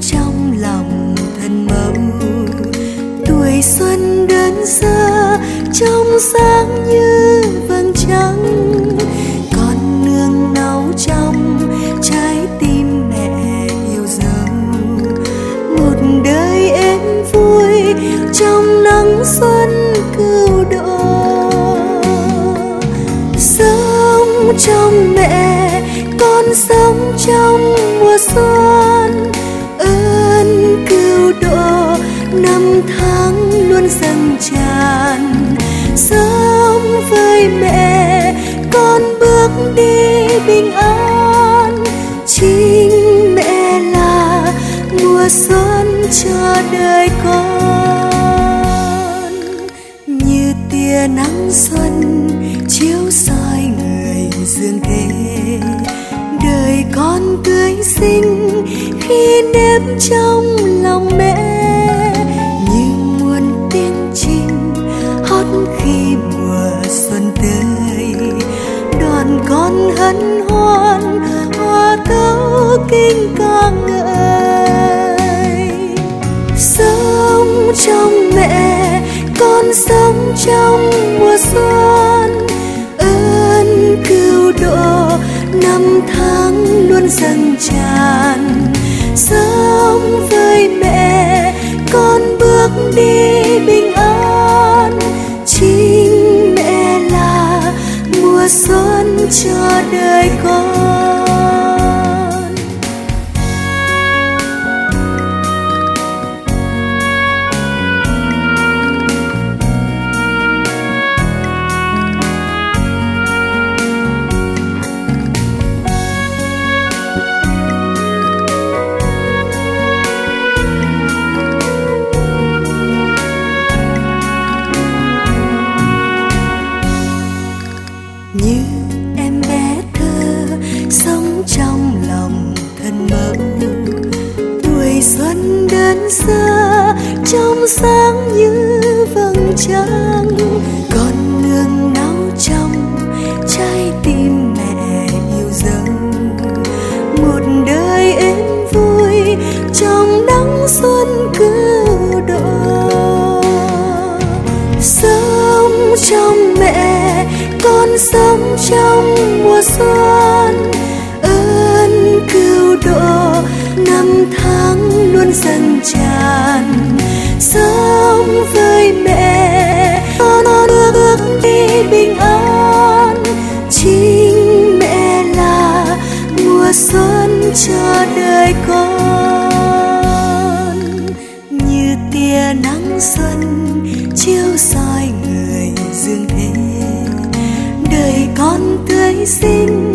trong lòng thân mẫu. Tuổi xuân đơn sơ, trong sáng như vầng trăng. Con nương nấu trong, trái tim mẹ yêu dấu. Một đời êm vui trong nắng xuân cứu độ. Sống trong mẹ, con sống trong mùa xuân. Dâng tràn. Sống với mẹ, con bước đi bình an. Chính mẹ là mùa xuân cho đời con. Như tia nắng xuân chiếu soi người dương thế đời con tươi xinh khi nếp trong lòng hân hoan hòa tấu kinh ca ngợi. Sống trong mẹ, con sống trong mùa xuân. Ơn cứu độ, năm tháng luôn dâng tràn. Sống với mẹ, con bước đi cho đời con. Xa sơ trong sáng như vầng trăng. Con nương nấu trong trái tim mẹ yêu dấu một đời êm vui trong nắng xuân cứu độ sống trong mẹ, con sống trong mùa xuân. Cho đời con. Như tia nắng xuân chiếu soi người dương thế. Đời con tươi xinh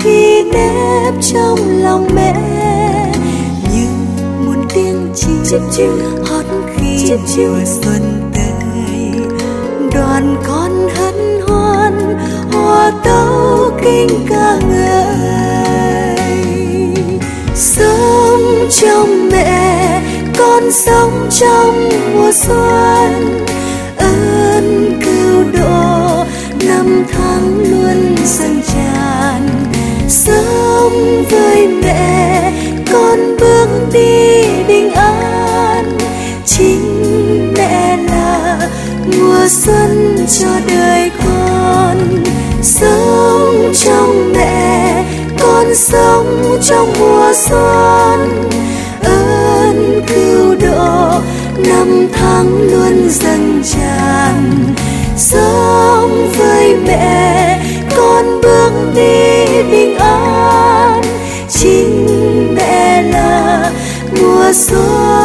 khi nếp trong lòng mẹ. Như muôn tiếng chim hót khi mùa xuân tới. Đoàn con hân hoan hòa tấu kinh ca ngợi sống trong mẹ, con sống trong mùa xuân. Ơn cứu độ, năm tháng luôn dâng tràn. Sống với mẹ, con bước đi bình an. Chính mẹ là mùa xuân cho đời con. Sống trong mẹ, con sống trong mùa xuân ơn cứu độ, năm tháng luôn dâng tràn. Sống với mẹ, con bước đi bình an. Chính mẹ là mùa xuân.